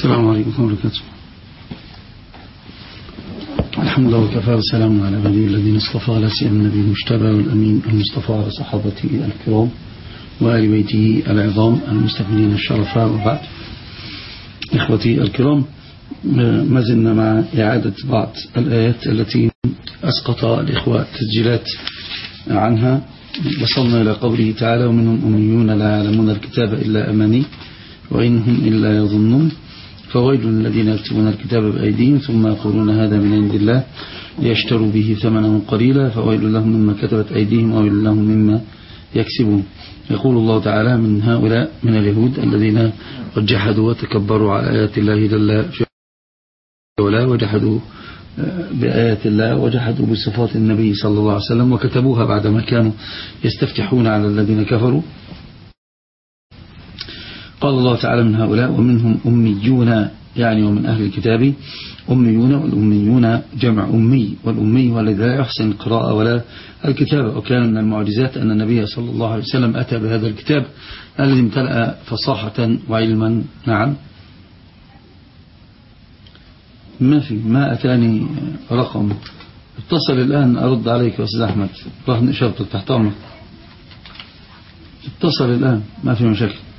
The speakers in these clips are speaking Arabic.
السلام عليكم ورحمة الحمد لله وكفى وسلام على عباده الذين اصطفى على سيدنا النبي المجتبى والأمين المصطفى على صحابته الكرام وآل بيته العظام المستكملين الشرفاء وبعد إخوتي الكرام ما زلنا مع إعادة بعض الآيات التي أسقط الإخوة تسجيلات عنها. وصلنا إلى قوله تعالى ومنهم أميون لا يعلمون الكتاب إلا أماني وإنهم إلا يظنون. فويل الذين يكتبون الكتاب بأيديهم ثم يقولون هذا من عند الله ليشتروا به ثمنا قليلا فويل لهم مما كتبت أيديهم وويل لهم مما يكسبون. يقول الله تعالى من هؤلاء من اليهود الذين قد جحدوا وتكبروا على آيات الله جل ولا وجحدوا بآيات الله وجحدوا بصفات النبي صلى الله عليه وسلم وكتبوها بعدما كانوا يستفتحون على الذين كفروا. قال الله تعالى من هؤلاء ومنهم أميون يعني ومن أهل الكتاب أميون والأميون جمع أمي والأمي والذي لا يحسن القراءة ولا الكتابة. وكان من المعجزات أن النبي صلى الله عليه وسلم أتى بهذا الكتاب الذي امتلأ فصاحة وعلما. نعم. ما في ما أتاني رقم. اتصل الآن أرد عليك يا أستاذ أحمد. رهن إشارتك تحت أمرك. اتصل الآن ما في مشاكل.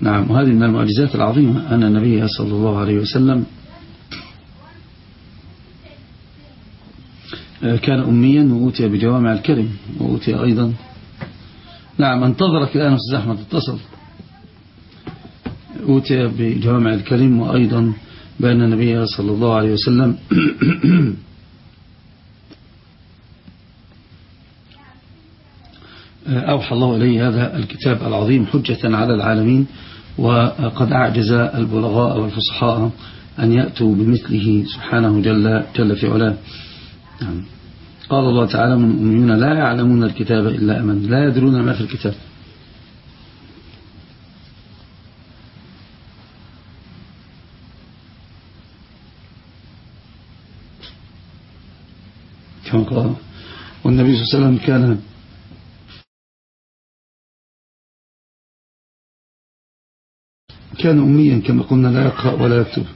نعم وهذه من المعجزات العظيمة أن النبي صلى الله عليه وسلم كان أميا وأوتي بجوامع الكلم وأوتي أيضا. نعم انتظرك الآن أستاذ أحمد اتصل. أوتي بجوامع الكلم وأيضا بأن النبي صلى الله عليه وسلم أوحى الله إليه هذا الكتاب العظيم حجة على العالمين وقد أعجز البلغاء والفصحاء أن يأتوا بمثله سبحانه جل, جل في علاه نعم. قال الله تعالى من أميون لا يعلمون الكتاب إلا أمن لا يدرون ما في الكتاب كما قال والنبي صلى الله عليه وسلم كان كان أميا كما قلنا لا يقرأ ولا يكتب.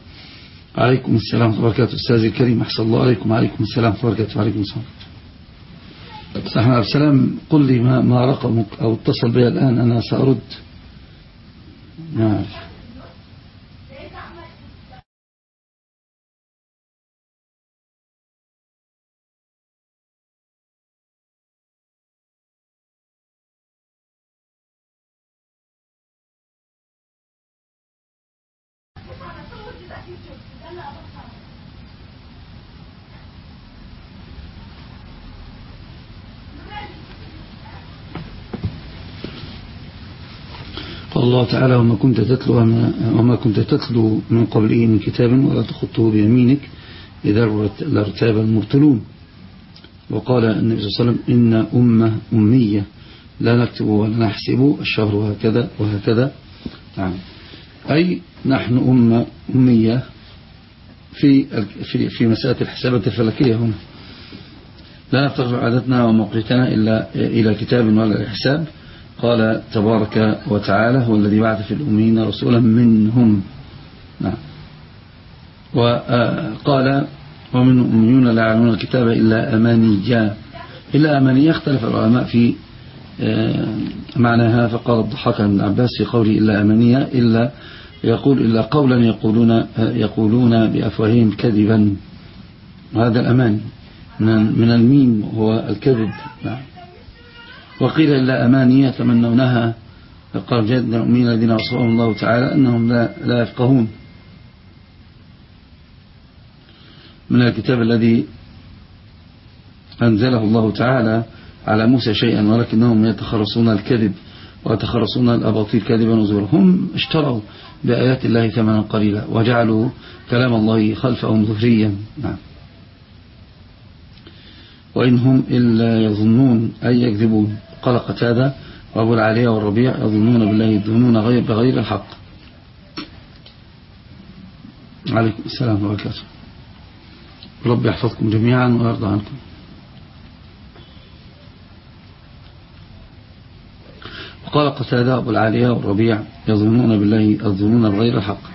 عليكم السلام ورحمة الله وبركاته. أستاذي الكريم أحسن الله عليكم. وعليكم السلام ورحمة الله وبركاته. وعليكم السلام. سحنا السلام قل لي ما, ما رقمك أو اتصل بي الآن أنا سأرد. نعم قال الله تعالى وما كنت تتلو وما كنت تتلو من قبله من كتاب ولا تخطه بيمينك إذا لارتاب المبتلون. وقال النبي صلى الله عليه وسلم إن أمة أمية لا نكتب ولا نحسب الشهر وهكذا وهكذا. نعم. أي نحن أمة أمية في في في مسألة الحسابات الفلكية هنا. لا نفترض عادتنا وموقتنا إلا إلى كتاب ولا حساب. قال تبارك وتعالى هو الذي بعث في الأمين رسولا منهم. نعم. وقال ومن أميون لا يعلمون الكتاب إلا أمانيا إلا أمانيا اختلف العلماء في معناها فقال الضحاك عن عباس في قوله إلا أمانيا إلا يقول إلا قولا يقولون يقولون بأفواههم كذبا. وهذا الأمان من الميم هو الكذب. نعم. وقيل إلا أماني يتمنونها. قال جد المؤمنين الذين وصفهم الله تعالى أنهم لا, لا يفقهون. من الكتاب الذي أنزله الله تعالى على موسى شيئا ولكنهم يتخرصون الكذب ويتخرصون الأباطيل كذبا وزورا هم اشتروا بآيات الله ثمنا قليلا وجعلوا كلام الله خلفهم ظهريا. نعم. وإن هم إلا يظنون أي يكذبون. قال قتادة وأبو العالية والربيع يظنون بالله يظنون غير بغير الحق. عليكم السلام وبركاته. رب يحفظكم جميعا ويرضى عنكم. وقال قتادة أبو العالية والربيع يظنون بالله يظنون بغير الحق.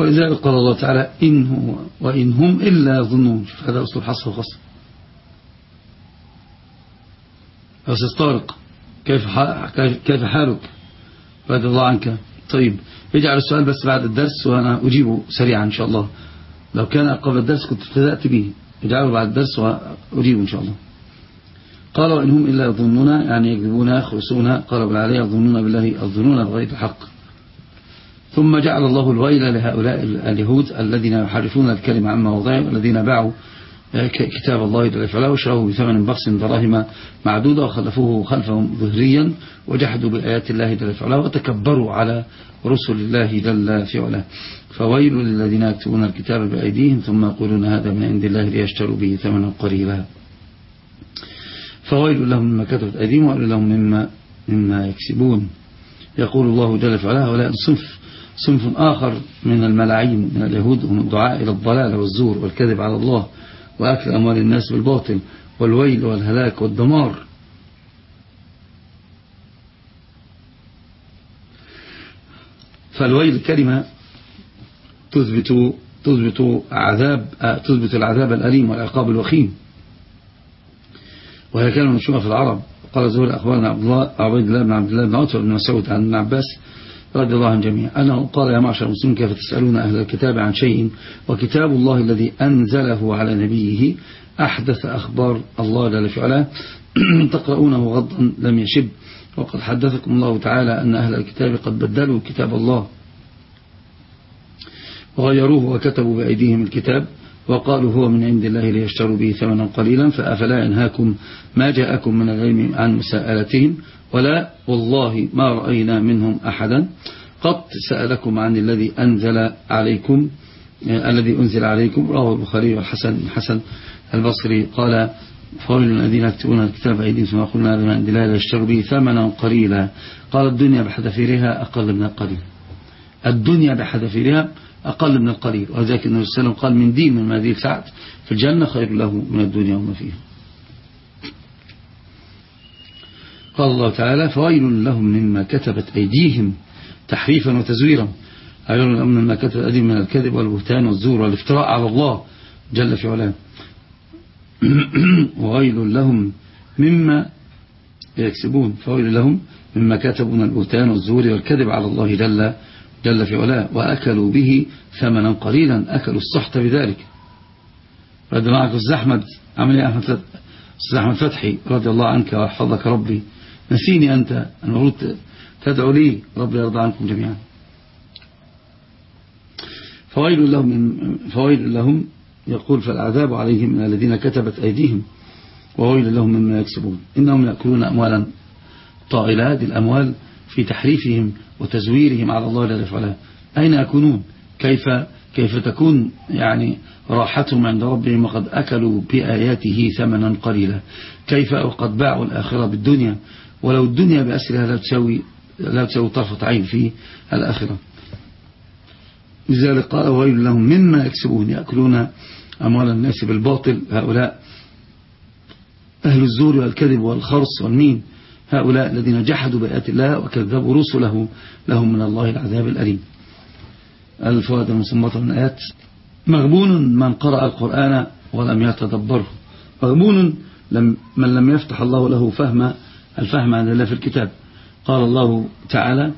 ولذلك قال الله تعالى إن هو وإن هم إلا يظنون شوف هذا أسلوب حصر وقصر أستاذ طارق كيف كيف حالك؟ رضي الله عنك. طيب اجعل السؤال بس بعد الدرس وأنا أجيبه سريعا إن شاء الله. لو كان قبل الدرس كنت ابتدأت به. اجعله بعد الدرس وأجيبه إن شاء الله. قال وإن هم إلا يظنون يعني يكذبون يخرسون. قال بالعلي يظنون بالله يظنون بغير الحق. ثم جعل الله الويل لهؤلاء اليهود الذين يحرفون الكلمة عن مواضعه الذين باعوا كتاب الله جل وعلا وشروه بثمن بخس دراهم معدودة وخلفوه خلفهم ظهريا وجحدوا بآيات الله جل وعلا وتكبروا على رسل الله جل في فويل للذين يكتبون الكتاب بأيديهم ثم يقولون هذا من عند الله ليشتروا به ثمنا قليلا. فويل لهم مما كتبت أيديهم وويل لهم مما, مما يكسبون. يقول الله جل وعلا هؤلاء صنف صنف آخر من الملاعين من اليهود هم الدعاء إلى الضلال والزور والكذب على الله وأكل أموال الناس بالباطل والويل والهلاك والدمار. فالويل كلمة تثبت تثبت عذاب تثبت العذاب الأليم والعقاب الوخيم. وهي كلمة مشهورة في العرب. قال زهور أخبرنا عبد الله بن عبد الله بن عتبة بن مسعود عن ابن عباس رضي الله عن جميع أنه قال يا معشر المسلمين كيف تسألون أهل الكتاب عن شيء؟ وكتاب الله الذي أنزله على نبيه أحدث أخبار الله جل في علاه تقرؤونه غضا لم يشب. وقد حدثكم الله تعالى أن أهل الكتاب قد بدلوا كتاب الله. وغيروه وكتبوا بأيديهم الكتاب. وقالوا هو من عند الله ليشتروا به ثمنا قليلا فأفلا ينهاكم ما جاءكم من العلم عن مساءلتهم ولا والله ما رأينا منهم أحدا. قد سألكم عن الذي أنزل عليكم الذي أنزل عليكم رواه البخاري والحسن حسن البصري. قال فويل الذين يكتبون الكتاب أيديهم ثم قلنا من عند الله ليشتروا به ثمنا قليلا قال الدنيا بحذافيرها أقل من القليل الدنيا بحذافيرها أقل من القليل. وذلك النبي صلى الله عليه وسلم قال من دين من مدير سعد الجنة خير له من الدنيا وما فيها. قال الله تعالى فويل لهم مما كتبت أيديهم تحريفا وتزويرا. ويل لهم مما كتبت أيديهم من الكذب والبهتان والزور والافتراء على الله جل في علاه. وويل لهم مما يكسبون. فويل لهم مما كتبوا من البهتان والزور والكذب على الله جل جل في علاه وأكلوا به ثمنا قليلا أكلوا السحت بذلك. رضي معك الزحمد عمل إيه أحمد أحمد فتحي رضي الله عنك وحفظك ربي. نسيني أنت المفروض تدعو لي ربي يرضى عنكم جميعا. فويل لهم فويل لهم يقول فالعذاب عليهم من الذين كتبت أيديهم وويل لهم مما يكسبون. إنهم يأكلون أموالا طائلة هذه الأموال في تحريفهم وتزويرهم على الله جل وعلا. أين يكونون؟ كيف كيف تكون يعني راحتهم عند ربهم وقد أكلوا بآياته ثمنا قليلا؟ كيف وقد باعوا الآخرة بالدنيا؟ ولو الدنيا بأسرها لا تسوي لا تسوي طرفة عين في الآخرة. لذلك قال ويل لهم مما يكسبون. يأكلون أموال الناس بالباطل. هؤلاء أهل الزور والكذب والخرص والمين. هؤلاء الذين جحدوا بآيات الله وكذبوا رسله لهم من الله العذاب الأليم. الفوائد المصمتة من آيات مغبون من قرأ القرآن ولم يتدبره. مغبون لم من لم يفتح الله له فهم الفهم عن الله في الكتاب. قال الله تعالى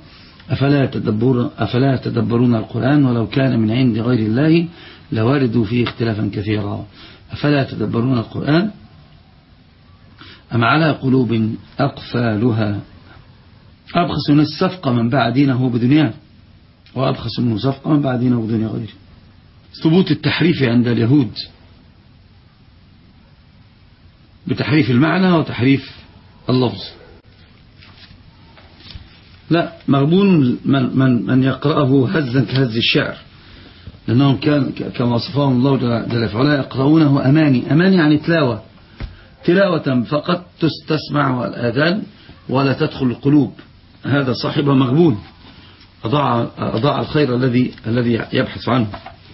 أفلا يتدبرون, أفلا يتدبرون القرآن ولو كان من عند غير الله لواردوا فيه اختلافا كثيرا. أفلا يتدبرون القرآن أم على قلوب أقفالها؟ أبخس الناس صفقة من باع دينه بدنياه وأبخس منه صفقة من باع دينه بدنيا غيره. ثبوت التحريف عند اليهود. بتحريف المعنى وتحريف اللفظ. لا مغبون من, من, من يقرأه هزا كهز الشعر. لأنهم كان كما وصفهم الله جل وعلا يقرؤونه أماني. أماني يعني تلاوة. تلاوة فقط تستسمع الآذان ولا تدخل القلوب. هذا صاحبه مغبون. أضاع, أضاع الخير الذي الذي يبحث عنه.